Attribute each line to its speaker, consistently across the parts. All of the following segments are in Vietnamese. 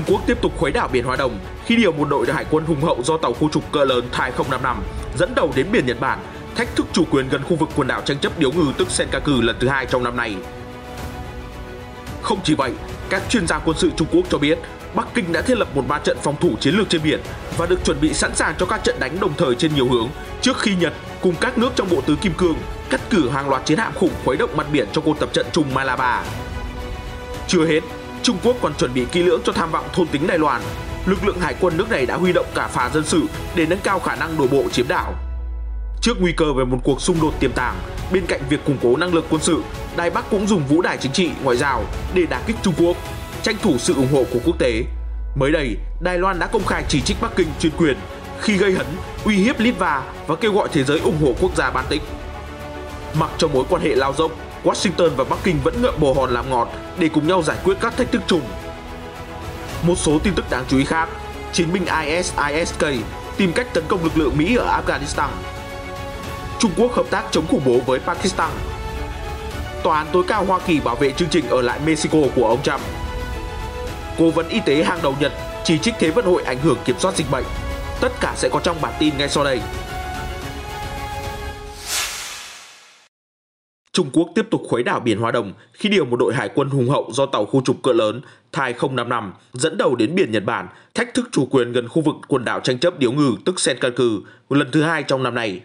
Speaker 1: Trung Quốc tiếp tục khuấy đảo biển Hoa Đông khi điều một đội hải quân hùng hậu do tàu khu trục cỡ lớn Thai 055 dẫn đầu đến biển Nhật Bản, thách thức chủ quyền gần khu vực quần đảo tranh chấp điếu ngư tức Senkaku lần thứ hai trong năm nay. Không chỉ vậy, các chuyên gia quân sự Trung Quốc cho biết Bắc Kinh đã thiết lập một ma trận phòng thủ chiến lược trên biển và được chuẩn bị sẵn sàng cho các trận đánh đồng thời trên nhiều hướng trước khi Nhật cùng các nước trong bộ tứ Kim Cương cắt cử hàng loạt chiến hạm khủng khuấy động mặt biển cho cuộc tập trận chung Malabar. Chưa hết, Trung Quốc còn chuẩn bị kỹ lưỡng cho tham vọng thôn tính Đài Loan. Lực lượng hải quân nước này đã huy động cả phà dân sự để nâng cao khả năng đổ bộ chiếm đảo. Trước nguy cơ về một cuộc xung đột tiềm tàng, bên cạnh việc củng cố năng lực quân sự, Đài Bắc cũng dùng vũ đài chính trị, ngoại giao để đả kích Trung Quốc, tranh thủ sự ủng hộ của quốc tế. Mới đây, Đài Loan đã công khai chỉ trích Bắc Kinh chuyên quyền khi gây hấn, uy hiếp Litva và kêu gọi thế giới ủng hộ quốc gia Baltic. Mặc cho mối quan hệ lao dốc, Washington và Bắc Kinh vẫn ngậm bồ hòn làm ngọt để cùng nhau giải quyết các thách thức chung. Một số tin tức đáng chú ý khác, chiến binh ISISK tìm cách tấn công lực lượng Mỹ ở Afghanistan. Trung Quốc hợp tác chống khủng bố với Pakistan. Tòa án tối cao Hoa Kỳ bảo vệ chương trình ở lại Mexico của ông Trump. Cố vấn y tế hàng đầu Nhật chỉ trích Thế vận hội ảnh hưởng kiểm soát dịch bệnh. Tất cả sẽ có trong bản tin ngay sau đây. Trung Quốc tiếp tục khuấy đảo biển Hoa Đông khi điều một đội hải quân hùng hậu do tàu khu trục cỡ lớn Thai 055 dẫn đầu đến biển Nhật Bản, thách thức chủ quyền gần khu vực quần đảo tranh chấp Điếu Ngư tức Senkaku lần thứ hai trong năm này.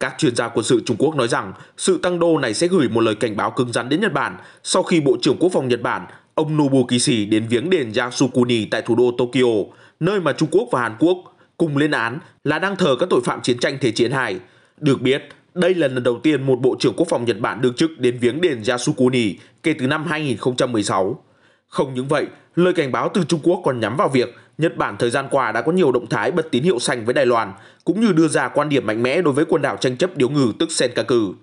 Speaker 1: Các chuyên gia quân sự Trung Quốc nói rằng sự tăng đô này sẽ gửi một lời cảnh báo cứng rắn đến Nhật Bản sau khi Bộ trưởng Quốc phòng Nhật Bản ông Nobu Kishi đến viếng đền Yasukuni tại thủ đô Tokyo, nơi mà Trung Quốc và Hàn Quốc cùng lên án là đang thờ các tội phạm chiến tranh Thế chiến Hai. Được biết, đây là lần đầu tiên một Bộ trưởng Quốc phòng Nhật Bản đương chức đến viếng đền Yasukuni kể từ năm 2016. Không những vậy, lời cảnh báo từ Trung Quốc còn nhắm vào việc Nhật Bản thời gian qua đã có nhiều động thái bật tín hiệu xanh với Đài Loan, cũng như đưa ra quan điểm mạnh mẽ đối với quần đảo tranh chấp điếu Ngừ tức Senkaku.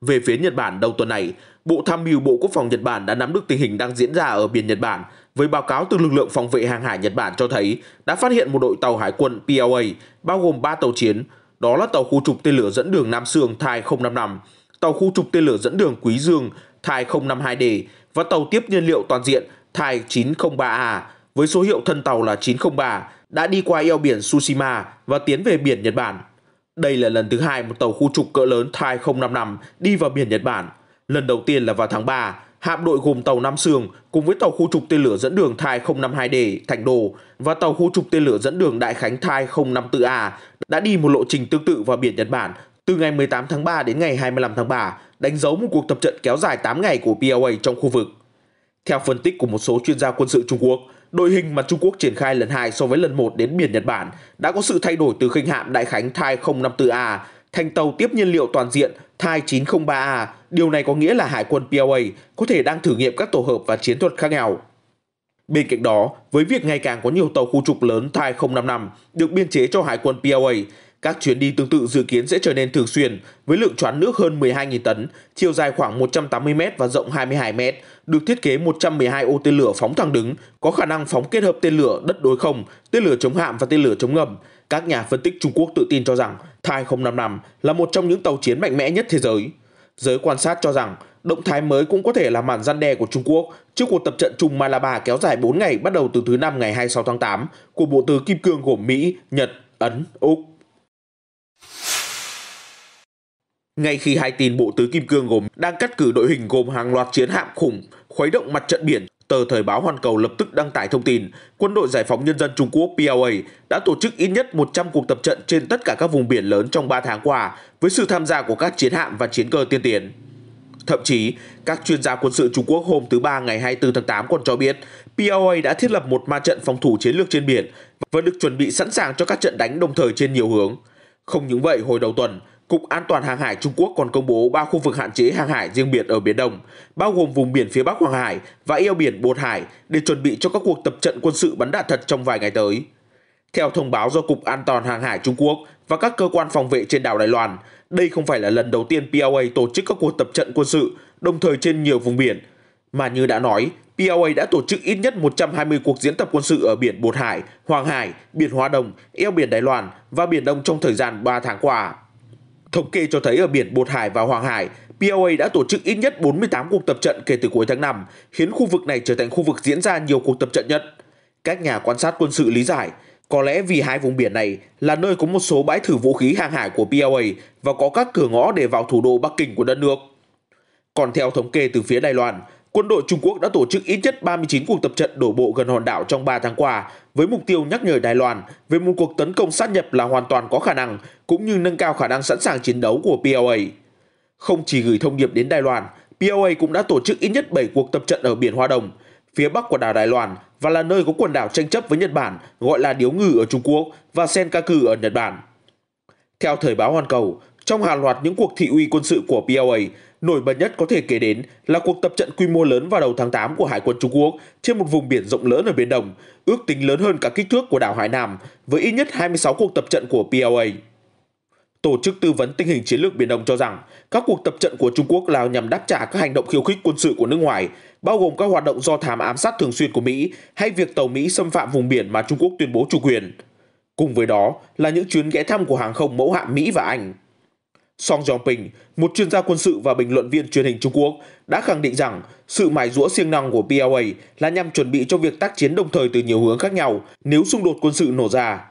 Speaker 1: Về phía Nhật Bản đầu tuần này, Bộ Tham mưu Bộ Quốc phòng Nhật Bản đã nắm được tình hình đang diễn ra ở biển Nhật Bản với báo cáo từ lực lượng phòng vệ hàng hải Nhật Bản cho thấy đã phát hiện một đội tàu hải quân PLA bao gồm 3 tàu chiến, đó là tàu khu trục tên lửa dẫn đường Nam Sương Thai 055, tàu khu trục tên lửa dẫn đường Quý Dương Thai 052D và tàu tiếp nhiên liệu toàn diện Thai 903A với số hiệu thân tàu là 903 đã đi qua eo biển Tsushima và tiến về biển Nhật Bản. Đây là lần thứ hai một tàu khu trục cỡ lớn Thai 055 đi vào biển Nhật Bản. Lần đầu tiên là vào tháng 3, hạm đội gồm tàu Nam Sương cùng với tàu khu trục tên lửa dẫn đường Thai 052D Thành Đô và tàu khu trục tên lửa dẫn đường Đại Khánh Thai 054A đã đi một lộ trình tương tự vào biển Nhật Bản từ ngày 18 tháng 3 đến ngày 25 tháng 3, đánh dấu một cuộc tập trận kéo dài 8 ngày của PLA trong khu vực. Theo phân tích của một số chuyên gia quân sự Trung Quốc, đội hình mà Trung Quốc triển khai lần 2 so với lần 1 đến biển Nhật Bản đã có sự thay đổi từ khinh hạm Đại Khánh Thai 054A thành tàu tiếp nhiên liệu toàn diện Thai 903A. Điều này có nghĩa là Hải quân PLA có thể đang thử nghiệm các tổ hợp và chiến thuật khác nhau. Bên cạnh đó, với việc ngày càng có nhiều tàu khu trục lớn Thai 055 được biên chế cho Hải quân PLA, các chuyến đi tương tự dự kiến sẽ trở nên thường xuyên với lượng choán nước hơn 12.000 tấn, chiều dài khoảng 180 m và rộng 22 m, được thiết kế 112 ô tên lửa phóng thẳng đứng, có khả năng phóng kết hợp tên lửa đất đối không, tên lửa chống hạm và tên lửa chống ngầm. Các nhà phân tích Trung Quốc tự tin cho rằng Thai 055 là một trong những tàu chiến mạnh mẽ nhất thế giới. Giới quan sát cho rằng động thái mới cũng có thể là màn răn đe của Trung Quốc trước cuộc tập trận chung Malabar kéo dài 4 ngày bắt đầu từ thứ năm ngày 26 tháng 8 của bộ tứ Kim Cương gồm Mỹ, Nhật, Ấn, Úc. Ngay khi hai tin bộ tứ Kim Cương gồm đang cắt cử đội hình gồm hàng loạt chiến hạm khủng khuấy động mặt trận biển, tờ Thời báo Hoàn Cầu lập tức đăng tải thông tin Quân đội Giải phóng Nhân dân Trung Quốc PLA đã tổ chức ít nhất 100 cuộc tập trận trên tất cả các vùng biển lớn trong 3 tháng qua với sự tham gia của các chiến hạm và chiến cơ tiên tiến. Thậm chí, các chuyên gia quân sự Trung Quốc hôm thứ Ba ngày 24 tháng 8 còn cho biết PLA đã thiết lập một ma trận phòng thủ chiến lược trên biển và được chuẩn bị sẵn sàng cho các trận đánh đồng thời trên nhiều hướng. Không những vậy, hồi đầu tuần, Cục An toàn Hàng hải Trung Quốc còn công bố ba khu vực hạn chế hàng hải riêng biệt ở Biển Đông, bao gồm vùng biển phía Bắc Hoàng Hải và eo biển Bột Hải để chuẩn bị cho các cuộc tập trận quân sự bắn đạn thật trong vài ngày tới. Theo thông báo do Cục An toàn Hàng hải Trung Quốc và các cơ quan phòng vệ trên đảo Đài Loan, đây không phải là lần đầu tiên PLA tổ chức các cuộc tập trận quân sự đồng thời trên nhiều vùng biển, mà như đã nói, PLA đã tổ chức ít nhất 120 cuộc diễn tập quân sự ở biển Bột Hải, Hoàng Hải, biển Hoa Đông, eo biển Đài Loan và Biển Đông trong thời gian 3 tháng qua. Thống kê cho thấy ở biển Bột Hải và Hoàng Hải, PLA đã tổ chức ít nhất 48 cuộc tập trận kể từ cuối tháng 5, khiến khu vực này trở thành khu vực diễn ra nhiều cuộc tập trận nhất. Các nhà quan sát quân sự lý giải, có lẽ vì hai vùng biển này là nơi có một số bãi thử vũ khí hàng hải của PLA và có các cửa ngõ để vào thủ đô Bắc Kinh của đất nước. Còn theo thống kê từ phía Đài Loan, quân đội Trung Quốc đã tổ chức ít nhất 39 cuộc tập trận đổ bộ gần hòn đảo trong 3 tháng qua, với mục tiêu nhắc nhở Đài Loan về một cuộc tấn công sát nhập là hoàn toàn có khả năng, cũng như nâng cao khả năng sẵn sàng chiến đấu của PLA. Không chỉ gửi thông điệp đến Đài Loan, PLA cũng đã tổ chức ít nhất 7 cuộc tập trận ở biển Hoa Đông, phía bắc của đảo Đài Loan và là nơi có quần đảo tranh chấp với Nhật Bản gọi là Điếu Ngư ở Trung Quốc và Senkaku ở Nhật Bản. Theo thời báo Hoàn Cầu, trong hàng loạt những cuộc thị uy quân sự của PLA, nổi bật nhất có thể kể đến là cuộc tập trận quy mô lớn vào đầu tháng 8 của Hải quân Trung Quốc trên một vùng biển rộng lớn ở Biển Đông, ước tính lớn hơn cả kích thước của đảo Hải Nam, với ít nhất 26 cuộc tập trận của PLA. Tổ chức tư vấn tình hình chiến lược Biển Đông cho rằng các cuộc tập trận của Trung Quốc là nhằm đáp trả các hành động khiêu khích quân sự của nước ngoài, bao gồm các hoạt động do thám ám sát thường xuyên của Mỹ hay việc tàu Mỹ xâm phạm vùng biển mà Trung Quốc tuyên bố chủ quyền. Cùng với đó là những chuyến ghé thăm của hàng không mẫu hạm Mỹ và Anh. Song Jong-ping, một chuyên gia quân sự và bình luận viên truyền hình Trung Quốc, đã khẳng định rằng sự mài rũa siêng năng của PLA là nhằm chuẩn bị cho việc tác chiến đồng thời từ nhiều hướng khác nhau nếu xung đột quân sự nổ ra.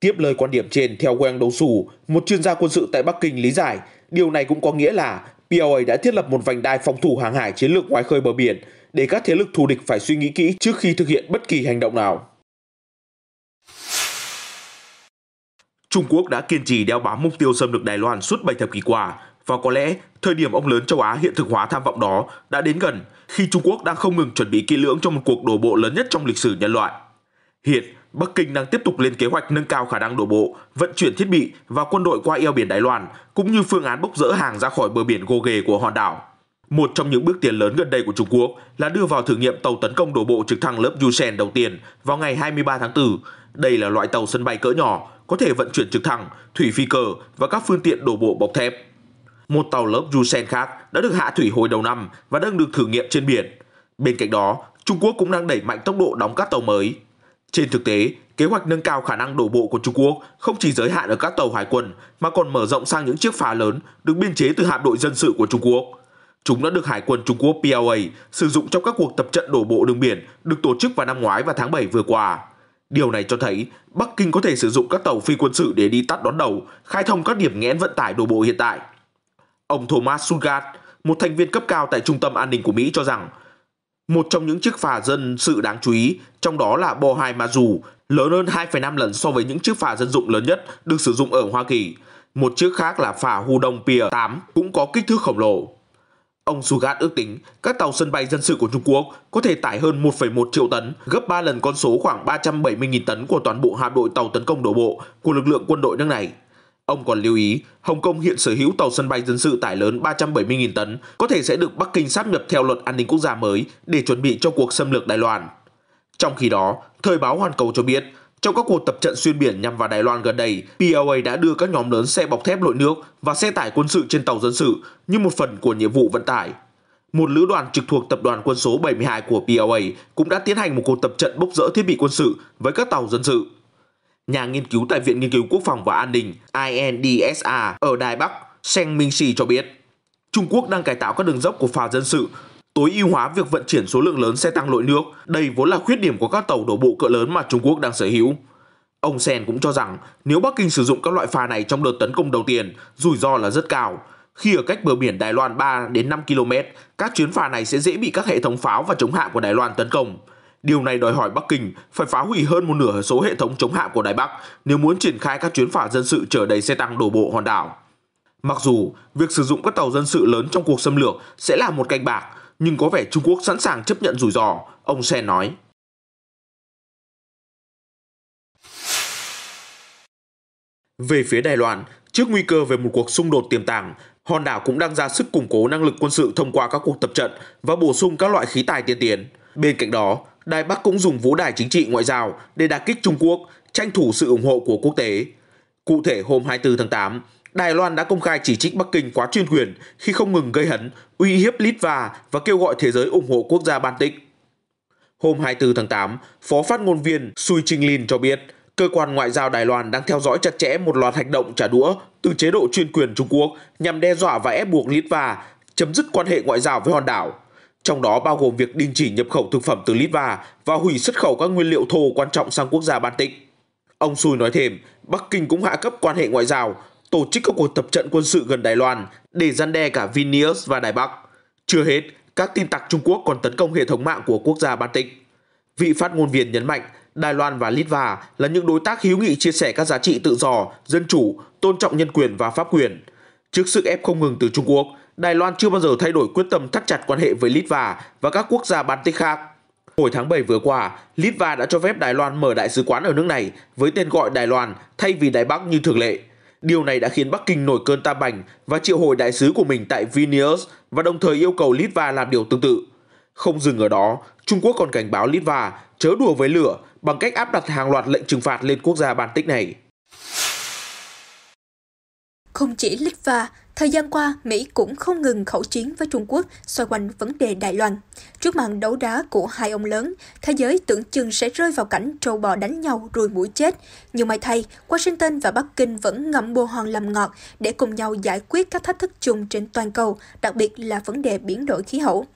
Speaker 1: Tiếp lời quan điểm trên theo Wang Dongsu, một chuyên gia quân sự tại Bắc Kinh lý giải, điều này cũng có nghĩa là PLA đã thiết lập một vành đai phòng thủ hàng hải chiến lược ngoài khơi bờ biển để các thế lực thù địch phải suy nghĩ kỹ trước khi thực hiện bất kỳ hành động nào. Trung Quốc đã kiên trì đeo bám mục tiêu xâm lược Đài Loan suốt 7 thập kỷ qua và có lẽ thời điểm ông lớn châu Á hiện thực hóa tham vọng đó đã đến gần khi Trung Quốc đang không ngừng chuẩn bị kỹ lưỡng cho một cuộc đổ bộ lớn nhất trong lịch sử nhân loại. Hiện, Bắc Kinh đang tiếp tục lên kế hoạch nâng cao khả năng đổ bộ, vận chuyển thiết bị và quân đội qua eo biển Đài Loan, cũng như phương án bốc rỡ hàng ra khỏi bờ biển gồ ghề của hòn đảo. Một trong những bước tiến lớn gần đây của Trung Quốc là đưa vào thử nghiệm tàu tấn công đổ bộ trực thăng lớp Yushen đầu tiên vào ngày 23 tháng 4. Đây là loại tàu sân bay cỡ nhỏ, có thể vận chuyển trực thăng, thủy phi cơ và các phương tiện đổ bộ bọc thép. Một tàu lớp Yushen khác đã được hạ thủy hồi đầu năm và đang được thử nghiệm trên biển. Bên cạnh đó, Trung Quốc cũng đang đẩy mạnh tốc độ đóng các tàu mới. Trên thực tế, kế hoạch nâng cao khả năng đổ bộ của Trung Quốc không chỉ giới hạn ở các tàu hải quân mà còn mở rộng sang những chiếc phà lớn được biên chế từ hạm đội dân sự của Trung Quốc. Chúng đã được Hải quân Trung Quốc PLA sử dụng trong các cuộc tập trận đổ bộ đường biển được tổ chức vào năm ngoái và tháng 7 vừa qua. Điều này cho thấy Bắc Kinh có thể sử dụng các tàu phi quân sự để đi tắt đón đầu, khai thông các điểm nghẽn vận tải đổ bộ hiện tại. Ông Thomas Sugard, một thành viên cấp cao tại Trung tâm An ninh của Mỹ cho rằng một trong những chiếc phà dân sự đáng chú ý, trong đó là Bohai Mazu, lớn hơn 2,5 lần so với những chiếc phà dân dụng lớn nhất được sử dụng ở Hoa Kỳ. Một chiếc khác là phà Hudong Pier 8 cũng có kích thước khổng lồ. Ông Sugat ước tính các tàu sân bay dân sự của Trung Quốc có thể tải hơn 1,1 triệu tấn, gấp 3 lần con số khoảng 370.000 tấn của toàn bộ hạm đội tàu tấn công đổ bộ của lực lượng quân đội nước này. Ông còn lưu ý, Hồng Kông hiện sở hữu tàu sân bay dân sự tải lớn 370.000 tấn, có thể sẽ được Bắc Kinh sáp nhập theo luật an ninh quốc gia mới để chuẩn bị cho cuộc xâm lược Đài Loan. Trong khi đó, thời báo Hoàn Cầu cho biết, trong các cuộc tập trận xuyên biển nhằm vào Đài Loan gần đây, PLA đã đưa các nhóm lớn xe bọc thép lội nước và xe tải quân sự trên tàu dân sự như một phần của nhiệm vụ vận tải. Một lữ đoàn trực thuộc tập đoàn quân số 72 của PLA cũng đã tiến hành một cuộc tập trận bốc rỡ thiết bị quân sự với các tàu dân sự. Nhà nghiên cứu tại Viện Nghiên cứu Quốc phòng và An ninh INDSA ở Đài Bắc, Seng Mingxi cho biết, Trung Quốc đang cải tạo các đường dốc của phà dân sự tối ưu hóa việc vận chuyển số lượng lớn xe tăng lội nước. Đây vốn là khuyết điểm của các tàu đổ bộ cỡ lớn mà Trung Quốc đang sở hữu. Ông Sen cũng cho rằng nếu Bắc Kinh sử dụng các loại phà này trong đợt tấn công đầu tiên, rủi ro là rất cao. Khi ở cách bờ biển Đài Loan 3 đến 5 km, các chuyến phà này sẽ dễ bị các hệ thống pháo và chống hạm của Đài Loan tấn công. Điều này đòi hỏi Bắc Kinh phải phá hủy hơn một nửa số hệ thống chống hạm của Đài Bắc nếu muốn triển khai các chuyến phà dân sự chở đầy xe tăng đổ bộ hòn đảo. Mặc dù việc sử dụng các tàu dân sự lớn trong cuộc xâm lược sẽ là một canh bạc, nhưng có vẻ Trung Quốc sẵn sàng chấp nhận rủi ro, ông Sen nói. Về phía Đài Loan, trước nguy cơ về một cuộc xung đột tiềm tàng, hòn đảo cũng đang ra sức củng cố năng lực quân sự thông qua các cuộc tập trận và bổ sung các loại khí tài tiên tiến. Bên cạnh đó, Đài Bắc cũng dùng vũ đài chính trị ngoại giao để đả kích Trung Quốc, tranh thủ sự ủng hộ của quốc tế. Cụ thể hôm 24 tháng 8, Đài Loan đã công khai chỉ trích Bắc Kinh quá chuyên quyền khi không ngừng gây hấn, uy hiếp Litva và kêu gọi thế giới ủng hộ quốc gia Baltic. Hôm 24 tháng 8, Phó phát ngôn viên Sui Trinh Lin cho biết, cơ quan ngoại giao Đài Loan đang theo dõi chặt chẽ một loạt hành động trả đũa từ chế độ chuyên quyền Trung Quốc nhằm đe dọa và ép buộc Litva chấm dứt quan hệ ngoại giao với hòn đảo. trong đó bao gồm việc đình chỉ nhập khẩu thực phẩm từ Litva và hủy xuất khẩu các nguyên liệu thô quan trọng sang quốc gia Baltic. Ông Sui nói thêm, Bắc Kinh cũng hạ cấp quan hệ ngoại giao, tổ chức các cuộc tập trận quân sự gần Đài Loan để gian đe cả Vilnius và Đài Bắc. Chưa hết, các tin tặc Trung Quốc còn tấn công hệ thống mạng của quốc gia Baltic. Vị phát ngôn viên nhấn mạnh, Đài Loan và Litva là những đối tác hữu nghị chia sẻ các giá trị tự do, dân chủ, tôn trọng nhân quyền và pháp quyền. Trước sức ép không ngừng từ Trung Quốc, Đài Loan chưa bao giờ thay đổi quyết tâm thắt chặt quan hệ với Litva và các quốc gia Baltic khác. Hồi tháng 7 vừa qua, Litva đã cho phép Đài Loan mở đại sứ quán ở nước này với tên gọi Đài Loan thay vì Đài Bắc như thường lệ. Điều này đã khiến Bắc Kinh nổi cơn tam bành và triệu hồi đại sứ của mình tại Vilnius và đồng thời yêu cầu Litva làm điều tương tự. Không dừng ở đó, Trung Quốc còn cảnh báo Litva chớ đùa với lửa bằng cách áp đặt hàng loạt lệnh trừng phạt lên quốc gia Baltic này.
Speaker 2: Không chỉ Litva, thời gian qua, Mỹ cũng không ngừng khẩu chiến với Trung Quốc xoay quanh vấn đề Đài Loan. Trước màn đấu đá của hai ông lớn, thế giới tưởng chừng sẽ rơi vào cảnh trâu bò đánh nhau rồi mũi chết. Nhưng may thay, Washington và Bắc Kinh vẫn ngậm bồ hòn làm ngọt để cùng nhau giải quyết các thách thức chung trên toàn cầu, đặc biệt là vấn đề biến đổi khí hậu.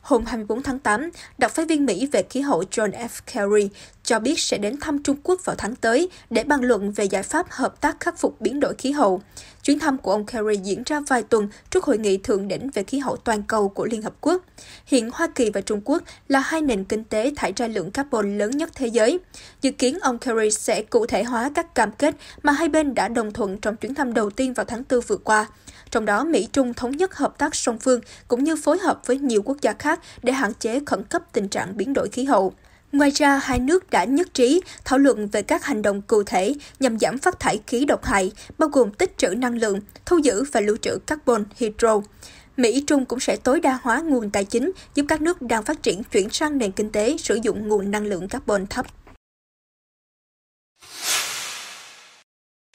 Speaker 2: Hôm 24 tháng 8, đặc phái viên Mỹ về khí hậu John F. Kerry cho biết sẽ đến thăm Trung Quốc vào tháng tới để bàn luận về giải pháp hợp tác khắc phục biến đổi khí hậu. Chuyến thăm của ông Kerry diễn ra vài tuần trước hội nghị thượng đỉnh về khí hậu toàn cầu của Liên Hợp Quốc. Hiện Hoa Kỳ và Trung Quốc là hai nền kinh tế thải ra lượng carbon lớn nhất thế giới. Dự kiến ông Kerry sẽ cụ thể hóa các cam kết mà hai bên đã đồng thuận trong chuyến thăm đầu tiên vào tháng 4 vừa qua. Trong đó, Mỹ-Trung thống nhất hợp tác song phương cũng như phối hợp với nhiều quốc gia khác để hạn chế khẩn cấp tình trạng biến đổi khí hậu. Ngoài ra, hai nước đã nhất trí thảo luận về các hành động cụ thể nhằm giảm phát thải khí độc hại, bao gồm tích trữ năng lượng, thu giữ và lưu trữ carbon hydro. Mỹ Trung cũng sẽ tối đa hóa nguồn tài chính giúp các nước đang phát triển chuyển sang nền kinh tế sử dụng nguồn năng lượng carbon thấp.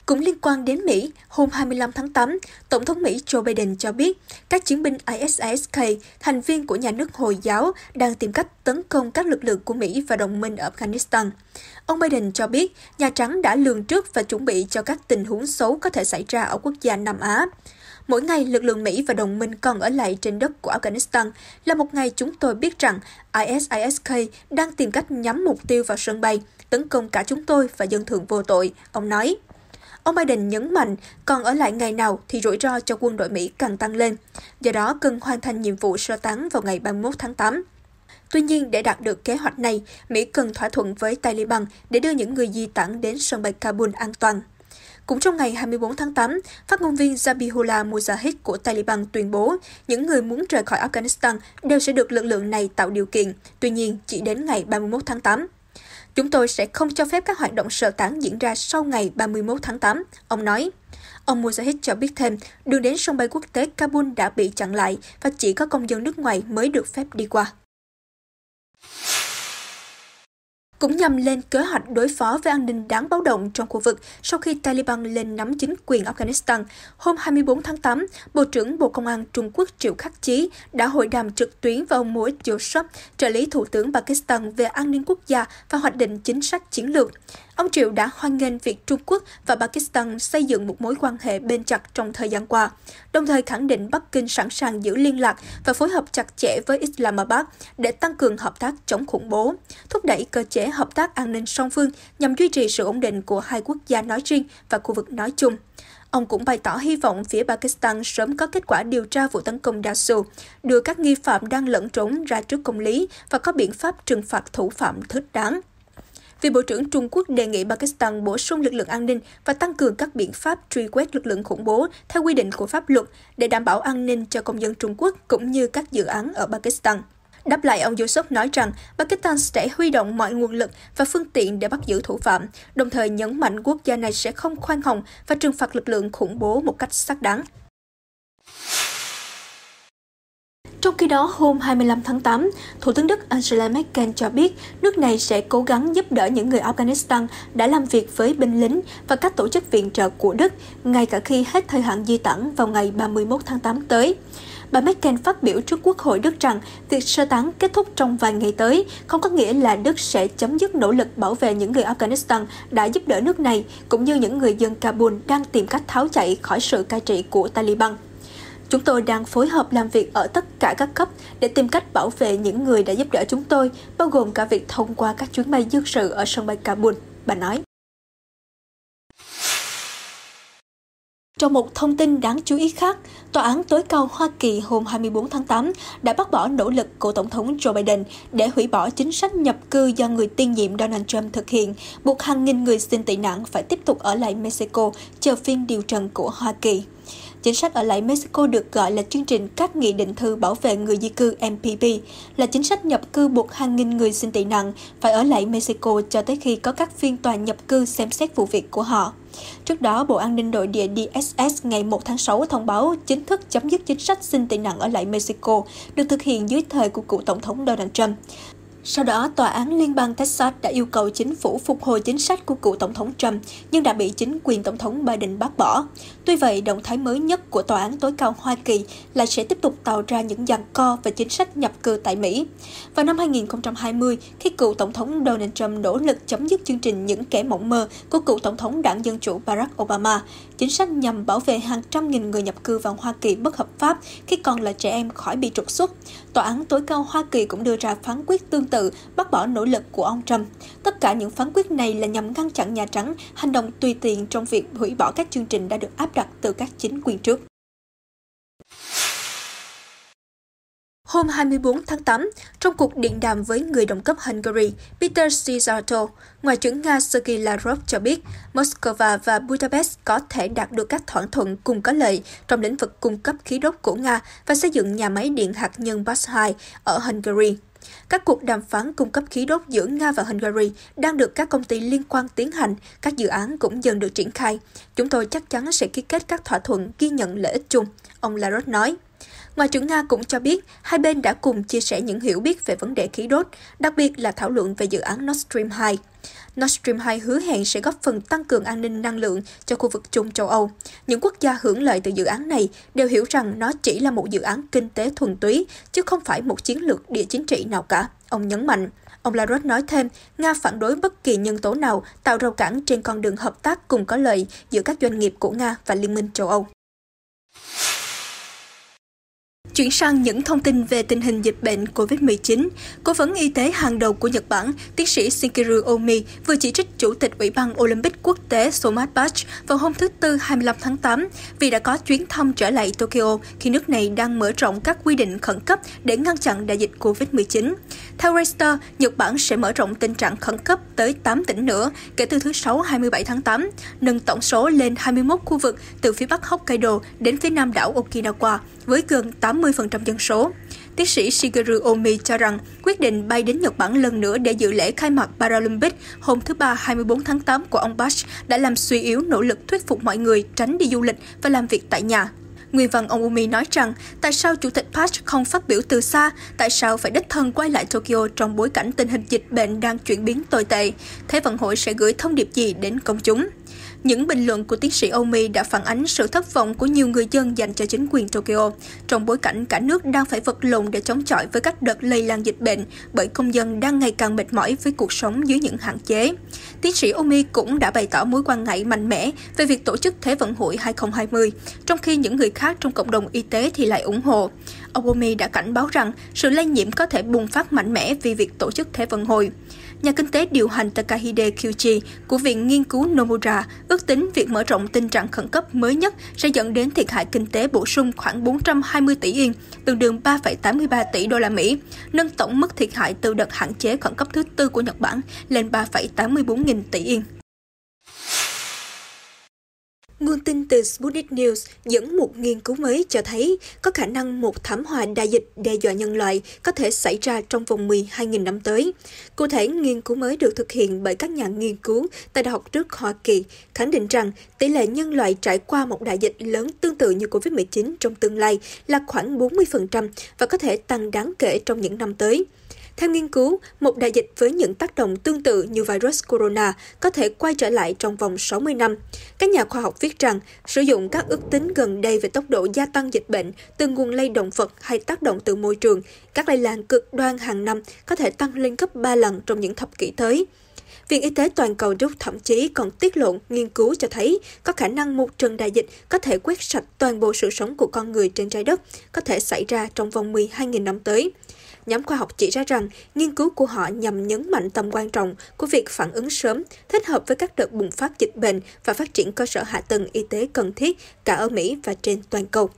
Speaker 2: Cũng liên quan đến Mỹ, hôm 25 tháng 8, Tổng thống Mỹ Joe Biden cho biết các chiến binh ISISK, thành viên của nhà nước Hồi giáo, đang tìm cách tấn công các lực lượng của Mỹ và đồng minh ở Afghanistan. Ông Biden cho biết Nhà Trắng đã lường trước và chuẩn bị cho các tình huống xấu có thể xảy ra ở quốc gia Nam Á. Mỗi ngày, lực lượng Mỹ và đồng minh còn ở lại trên đất của Afghanistan là một ngày chúng tôi biết rằng ISISK đang tìm cách nhắm mục tiêu vào sân bay, tấn công cả chúng tôi và dân thường vô tội, ông nói. Ông Biden nhấn mạnh, còn ở lại ngày nào thì rủi ro cho quân đội Mỹ càng tăng lên. Do đó, cần hoàn thành nhiệm vụ sơ tán vào ngày 31 tháng 8. Tuy nhiên, để đạt được kế hoạch này, Mỹ cần thỏa thuận với Taliban để đưa những người di tản đến sân bay Kabul an toàn. Cũng trong ngày 24 tháng 8, phát ngôn viên Zabihullah Mujahid của Taliban tuyên bố những người muốn rời khỏi Afghanistan đều sẽ được lực lượng này tạo điều kiện, tuy nhiên chỉ đến ngày 31 tháng 8. Chúng tôi sẽ không cho phép các hoạt động sơ tán diễn ra sau ngày 31 tháng 8, ông nói. Ông Mujahid cho biết thêm, đường đến sân bay quốc tế Kabul đã bị chặn lại và chỉ có công dân nước ngoài mới được phép đi qua cũng nhằm lên kế hoạch đối phó với an ninh đáng báo động trong khu vực sau khi Taliban lên nắm chính quyền Afghanistan. Hôm 24 tháng 8, Bộ trưởng Bộ Công an Trung Quốc Triệu Khắc Chí đã hội đàm trực tuyến với ông Moed Joseph, trợ lý Thủ tướng Pakistan về an ninh quốc gia và hoạch định chính sách chiến lược. Ông Triệu đã hoan nghênh việc Trung Quốc và Pakistan xây dựng một mối quan hệ bền chặt trong thời gian qua, đồng thời khẳng định Bắc Kinh sẵn sàng giữ liên lạc và phối hợp chặt chẽ với Islamabad để tăng cường hợp tác chống khủng bố, thúc đẩy cơ chế hợp tác an ninh song phương nhằm duy trì sự ổn định của hai quốc gia nói riêng và khu vực nói chung. Ông cũng bày tỏ hy vọng phía Pakistan sớm có kết quả điều tra vụ tấn công Dasu, đưa các nghi phạm đang lẫn trốn ra trước công lý và có biện pháp trừng phạt thủ phạm thích đáng. Vị Bộ trưởng Trung Quốc đề nghị Pakistan bổ sung lực lượng an ninh và tăng cường các biện pháp truy quét lực lượng khủng bố theo quy định của pháp luật để đảm bảo an ninh cho công dân Trung Quốc cũng như các dự án ở Pakistan. Đáp lại, ông Yusuf nói rằng Pakistan sẽ huy động mọi nguồn lực và phương tiện để bắt giữ thủ phạm, đồng thời nhấn mạnh quốc gia này sẽ không khoan hồng và trừng phạt lực lượng khủng bố một cách xác đáng. Trong khi đó, hôm 25 tháng 8, Thủ tướng Đức Angela Merkel cho biết nước này sẽ cố gắng giúp đỡ những người Afghanistan đã làm việc với binh lính và các tổ chức viện trợ của Đức, ngay cả khi hết thời hạn di tản vào ngày 31 tháng 8 tới. Bà Merkel phát biểu trước Quốc hội Đức rằng việc sơ tán kết thúc trong vài ngày tới không có nghĩa là Đức sẽ chấm dứt nỗ lực bảo vệ những người Afghanistan đã giúp đỡ nước này, cũng như những người dân Kabul đang tìm cách tháo chạy khỏi sự cai trị của Taliban. Chúng tôi đang phối hợp làm việc ở tất cả các cấp để tìm cách bảo vệ những người đã giúp đỡ chúng tôi, bao gồm cả việc thông qua các chuyến bay dân sự ở sân bay Kabul, bà nói. Trong một thông tin đáng chú ý khác, Tòa án tối cao Hoa Kỳ hôm 24 tháng 8 đã bác bỏ nỗ lực của Tổng thống Joe Biden để hủy bỏ chính sách nhập cư do người tiên nhiệm Donald Trump thực hiện, buộc hàng nghìn người xin tị nạn phải tiếp tục ở lại Mexico chờ phiên điều trần của Hoa Kỳ. Chính sách ở lại Mexico được gọi là chương trình các nghị định thư bảo vệ người di cư MPP, là chính sách nhập cư buộc hàng nghìn người xin tị nạn phải ở lại Mexico cho tới khi có các phiên tòa nhập cư xem xét vụ việc của họ. Trước đó, Bộ An ninh Nội địa DSS ngày 1 tháng 6 thông báo chính thức chấm dứt chính sách xin tị nạn ở lại Mexico, được thực hiện dưới thời của cựu Tổng thống Donald Trump. Sau đó, Tòa án Liên bang Texas đã yêu cầu chính phủ phục hồi chính sách của cựu Tổng thống Trump, nhưng đã bị chính quyền Tổng thống Biden bác bỏ. Tuy vậy, động thái mới nhất của Tòa án tối cao Hoa Kỳ là sẽ tiếp tục tạo ra những giằng co về chính sách nhập cư tại Mỹ. Vào năm 2020, khi cựu Tổng thống Donald Trump nỗ lực chấm dứt chương trình những kẻ mộng mơ của cựu Tổng thống đảng Dân Chủ Barack Obama, chính sách nhằm bảo vệ hàng trăm nghìn người nhập cư vào Hoa Kỳ bất hợp pháp khi còn là trẻ em khỏi bị trục xuất. Tòa án tối cao Hoa Kỳ cũng đưa ra phán quyết tương tự bác bỏ nỗ lực của ông Trump. Tất cả những phán quyết này là nhằm ngăn chặn Nhà Trắng hành động tùy tiện trong việc hủy bỏ các chương trình đã được áp đặt từ các chính quyền trước. Hôm 24 tháng 8, trong cuộc điện đàm với người đồng cấp Hungary, Peter Szijjarto, Ngoại trưởng Nga Sergei Lavrov cho biết Moscow và Budapest có thể đạt được các thỏa thuận cùng có lợi trong lĩnh vực cung cấp khí đốt của Nga và xây dựng nhà máy điện hạt nhân Bas-2 ở Hungary. Các cuộc đàm phán cung cấp khí đốt giữa Nga và Hungary đang được các công ty liên quan tiến hành, các dự án cũng dần được triển khai. Chúng tôi chắc chắn sẽ ký kết các thỏa thuận ghi nhận lợi ích chung, ông Lavrov nói. Ngoại trưởng Nga cũng cho biết hai bên đã cùng chia sẻ những hiểu biết về vấn đề khí đốt, đặc biệt là thảo luận về dự án Nord Stream 2. Nord Stream 2 hứa hẹn sẽ góp phần tăng cường an ninh năng lượng cho khu vực Trung châu Âu. Những quốc gia hưởng lợi từ dự án này đều hiểu rằng nó chỉ là một dự án kinh tế thuần túy, chứ không phải một chiến lược địa chính trị nào cả, ông nhấn mạnh. Ông Lavrov nói thêm, Nga phản đối bất kỳ nhân tố nào tạo rào cản trên con đường hợp tác cùng có lợi giữa các doanh nghiệp của Nga và Liên minh châu Âu. Chuyển sang những thông tin về tình hình dịch bệnh COVID-19, Cố vấn y tế hàng đầu của Nhật Bản, tiến sĩ Shigeru Omi vừa chỉ trích Chủ tịch Ủy ban Olympic quốc tế Thomas Bach vào hôm thứ Tư 25 tháng 8 vì đã có chuyến thăm trở lại Tokyo khi nước này đang mở rộng các quy định khẩn cấp để ngăn chặn đại dịch COVID-19. Theo Reuters, Nhật Bản sẽ mở rộng tình trạng khẩn cấp tới 8 tỉnh nữa kể từ thứ Sáu 27 tháng 8, nâng tổng số lên 21 khu vực từ phía bắc Hokkaido đến phía nam đảo Okinawa với gần 80% dân số. Tiến sĩ Shigeru Omi cho rằng quyết định bay đến Nhật Bản lần nữa để dự lễ khai mạc Paralympic hôm thứ Ba 24 tháng 8 của ông Bush đã làm suy yếu nỗ lực thuyết phục mọi người tránh đi du lịch và làm việc tại nhà. Nguyên văn ông Umi nói rằng tại sao Chủ tịch Park không phát biểu từ xa, tại sao phải đích thân quay lại Tokyo trong bối cảnh tình hình dịch bệnh đang chuyển biến tồi tệ. Thế vận hội sẽ gửi thông điệp gì đến công chúng? Những bình luận của tiến sĩ Omi đã phản ánh sự thất vọng của nhiều người dân dành cho chính quyền Tokyo, trong bối cảnh cả nước đang phải vật lộn để chống chọi với các đợt lây lan dịch bệnh bởi công dân đang ngày càng mệt mỏi với cuộc sống dưới những hạn chế. Tiến sĩ Omi cũng đã bày tỏ mối quan ngại mạnh mẽ về việc tổ chức Thế vận hội 2020, trong khi những người khác trong cộng đồng y tế thì lại ủng hộ. Ông Omi đã cảnh báo rằng sự lây nhiễm có thể bùng phát mạnh mẽ vì việc tổ chức Thế vận hội. Nhà kinh tế điều hành Takahide Kyuchi của Viện Nghiên cứu Nomura ước tính việc mở rộng tình trạng khẩn cấp mới nhất sẽ dẫn đến thiệt hại kinh tế bổ sung khoảng 420 tỷ yên, tương đương 3,83 tỷ đô la Mỹ, nâng tổng mức thiệt hại từ đợt hạn chế khẩn cấp thứ tư của Nhật Bản lên 3,84 nghìn tỷ yên. Nguồn tin từ Sputnik News dẫn một nghiên cứu mới cho thấy có khả năng một thảm họa đại dịch đe dọa nhân loại có thể xảy ra trong vòng 12.000 năm tới. Cụ thể, nghiên cứu mới được thực hiện bởi các nhà nghiên cứu tại Đại học Đức Hoa Kỳ khẳng định rằng tỷ lệ nhân loại trải qua một đại dịch lớn tương tự như COVID-19 trong tương lai là khoảng 40% và có thể tăng đáng kể trong những năm tới. Theo nghiên cứu, một đại dịch với những tác động tương tự như virus corona có thể quay trở lại trong vòng 60 năm. Các nhà khoa học viết rằng, sử dụng các ước tính gần đây về tốc độ gia tăng dịch bệnh từ nguồn lây động vật hay tác động từ môi trường, các lây lan cực đoan hàng năm có thể tăng lên gấp 3 lần trong những thập kỷ tới. Viện Y tế Toàn cầu Đức thậm chí còn tiết lộ nghiên cứu cho thấy có khả năng một trận đại dịch có thể quét sạch toàn bộ sự sống của con người trên trái đất, có thể xảy ra trong vòng 12.000 năm tới. Nhóm khoa học chỉ ra rằng nghiên cứu của họ nhằm nhấn mạnh tầm quan trọng của việc phản ứng sớm, thích hợp với các đợt bùng phát dịch bệnh và phát triển cơ sở hạ tầng y tế cần thiết cả ở Mỹ và trên toàn cầu.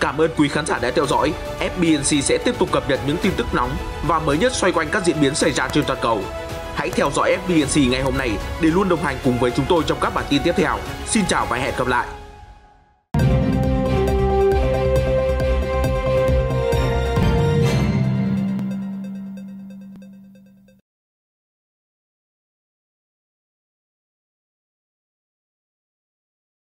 Speaker 1: Cảm ơn quý khán giả đã theo dõi. FBNC sẽ tiếp tục cập nhật những tin tức nóng và mới nhất xoay quanh các diễn biến xảy ra trên toàn cầu. Hãy theo dõi FBNC ngày hôm nay để luôn đồng hành cùng với chúng tôi trong các bản tin tiếp theo. Xin chào và hẹn gặp lại.